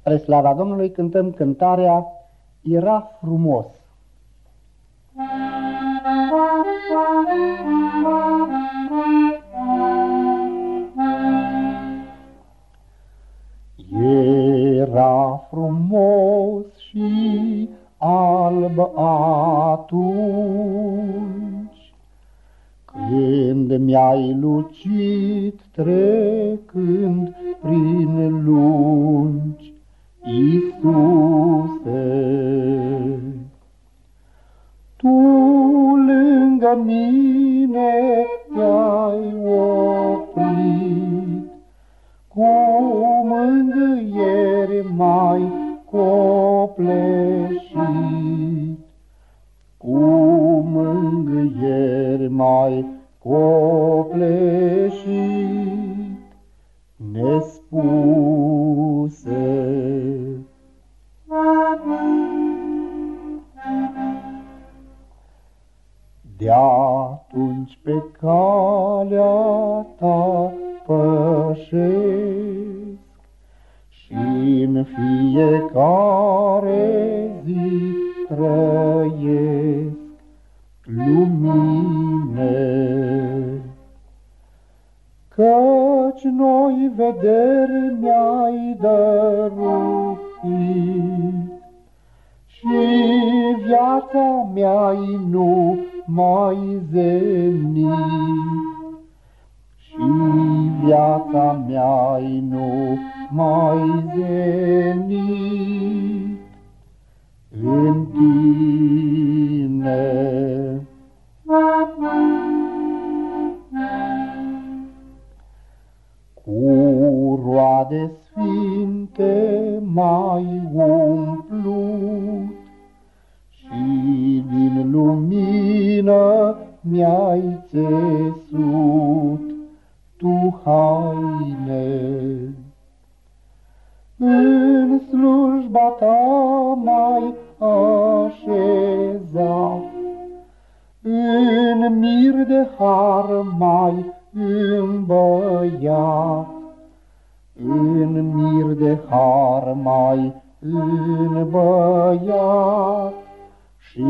Spre slava Domnului cântăm cântarea Era frumos. Era frumos și alb atunci, Când mi-ai lucit trecând prin lungi, Iisuse. Tu lângă mine te-ai oprit, Cu mângâiere mai copleșit, Cu mângâiere mai copleșit, nespuse. De atunci pe calea ta pășesc și în fiecare zi trăiesc lumine. Căci noi vedere mi-ai dăruit și viața mi-ai nu mai zenit și viața mea nu mai zenit în tine. Cu roade sfinte mai umplut mi-ai țesut tu haine. În slujba ta mai așezat, În mir de har mai îmbăiat, În mir de har mai îmbăiat, și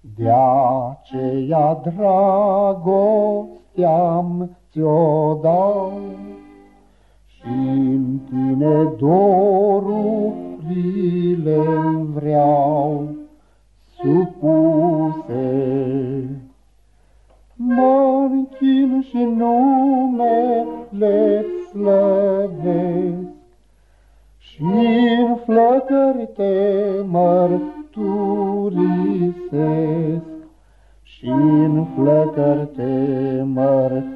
De aceea dragostea-mi ți-o dau și în tine dorurile vreau supuse. Mă închin și numele slăvesc și în flăcări te mărturisesc și în flăcări te mărturisesc,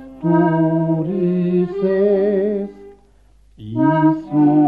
Iisus.